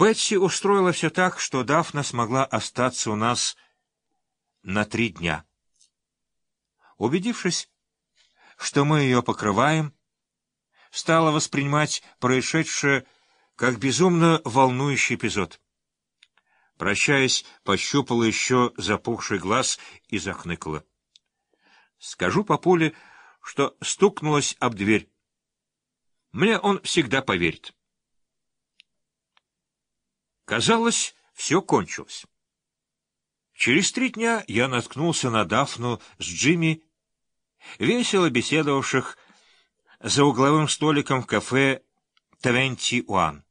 Бетси устроила все так, что Дафна смогла остаться у нас на три дня. Убедившись, что мы ее покрываем, стала воспринимать происшедшее как безумно волнующий эпизод. Прощаясь, пощупала еще запухший глаз и захныкала. Скажу папуле, что стукнулась об дверь. Мне он всегда поверит. Казалось, все кончилось. Через три дня я наткнулся на Дафну с Джимми, весело беседовавших за угловым столиком в кафе «Твенти Уан».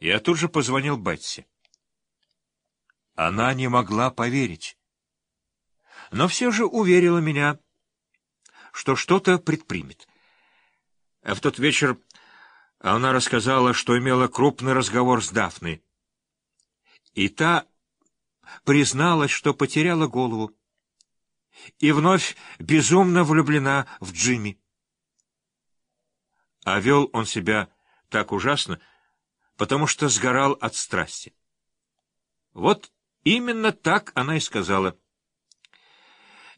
Я тут же позвонил Бетси. Она не могла поверить, но все же уверила меня, что что-то предпримет. В тот вечер она рассказала, что имела крупный разговор с Дафной. И та призналась, что потеряла голову. И вновь безумно влюблена в Джимми. А вел он себя так ужасно, потому что сгорал от страсти. Вот именно так она и сказала.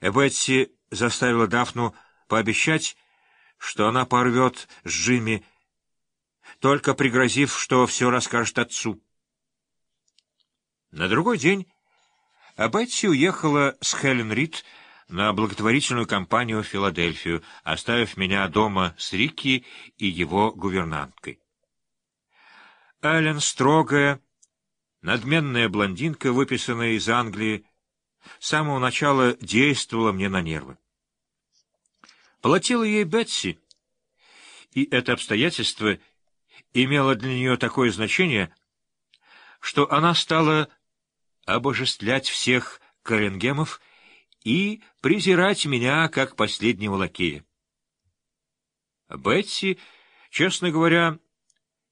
Бетси заставила Дафну пообещать, что она порвет с Джимми, только пригрозив, что все расскажет отцу. На другой день Бетси уехала с Хелен Рид на благотворительную кампанию в Филадельфию, оставив меня дома с Рикки и его гувернанткой. Эллен, строгая, надменная блондинка, выписанная из Англии, с самого начала действовала мне на нервы. Платила ей Бетси, и это обстоятельство имело для нее такое значение, что она стала обожествлять всех Коренгемов и презирать меня как последнего лакея. Бетси, честно говоря,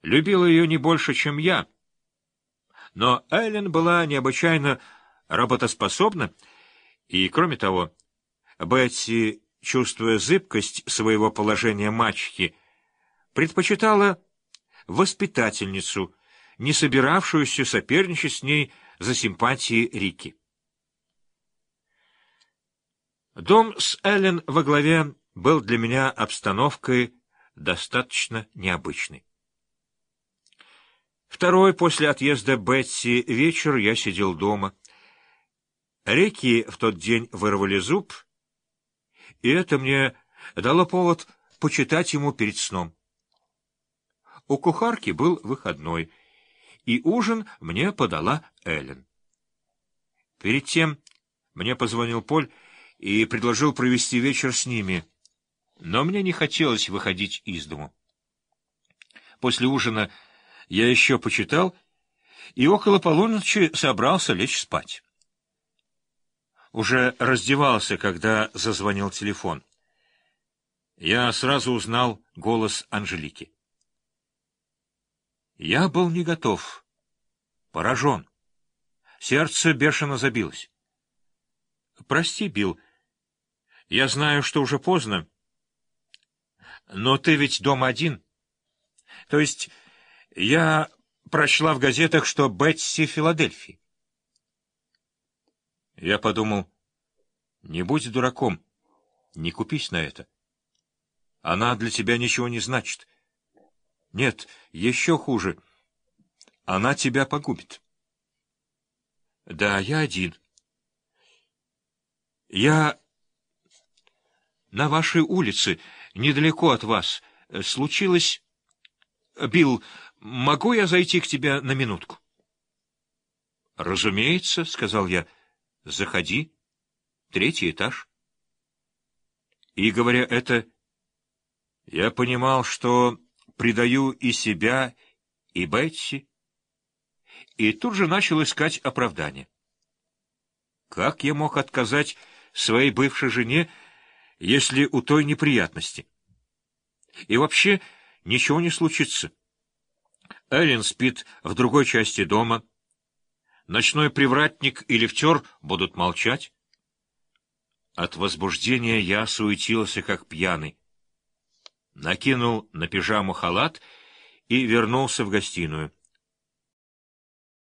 любила ее не больше, чем я, но Эллен была необычайно работоспособна, и, кроме того, Бетси, чувствуя зыбкость своего положения мачехи, предпочитала воспитательницу, не собиравшуюся соперничать с ней за симпатии Рики. Дом с Эллен во главе был для меня обстановкой достаточно необычной. Второй после отъезда Бетси вечер я сидел дома. Реки в тот день вырвали зуб, и это мне дало повод почитать ему перед сном. У кухарки был выходной, и ужин мне подала Эллен. Перед тем мне позвонил Поль и предложил провести вечер с ними, но мне не хотелось выходить из дому. После ужина я еще почитал и около полуночи собрался лечь спать. Уже раздевался, когда зазвонил телефон. Я сразу узнал голос Анжелики. Я был не готов, поражен. Сердце бешено забилось. «Прости, Билл, я знаю, что уже поздно, но ты ведь дома один. То есть я прочла в газетах, что Бетси Филадельфии. Я подумал, не будь дураком, не купись на это. Она для тебя ничего не значит. Нет, еще хуже. Она тебя погубит. Да, я один. Я на вашей улице, недалеко от вас, случилось... Билл, могу я зайти к тебе на минутку? — Разумеется, — сказал я. — Заходи. Третий этаж. И, говоря это, я понимал, что предаю и себя, и Бетси, и тут же начал искать оправдание. Как я мог отказать своей бывшей жене, если у той неприятности? И вообще ничего не случится. Эллен спит в другой части дома. Ночной привратник и лифтер будут молчать. От возбуждения я суетился, как пьяный. Накинул на пижаму халат и вернулся в гостиную.